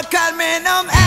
I got me.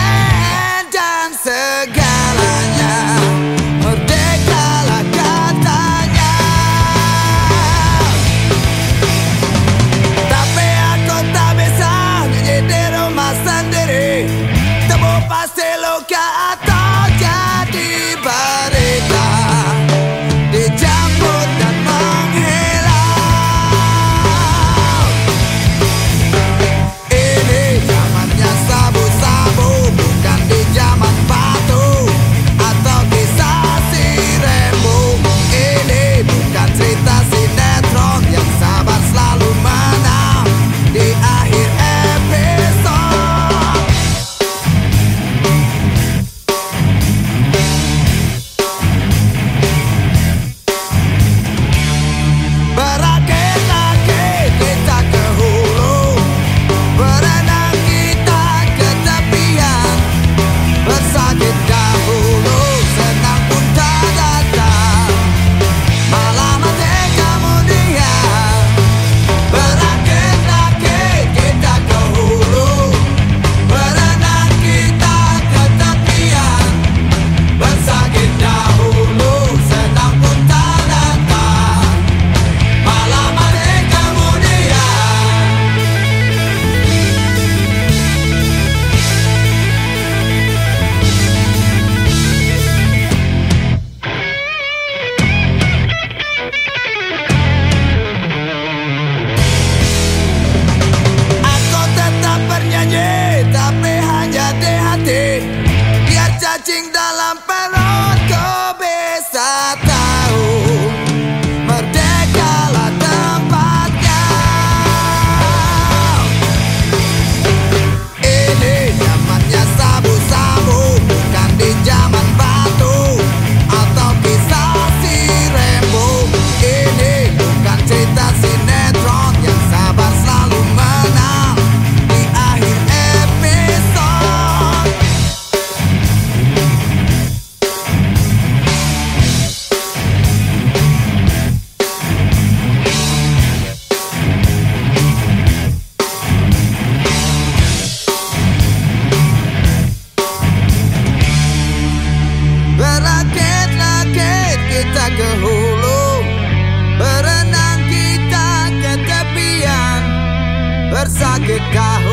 Bersakit dahulu senang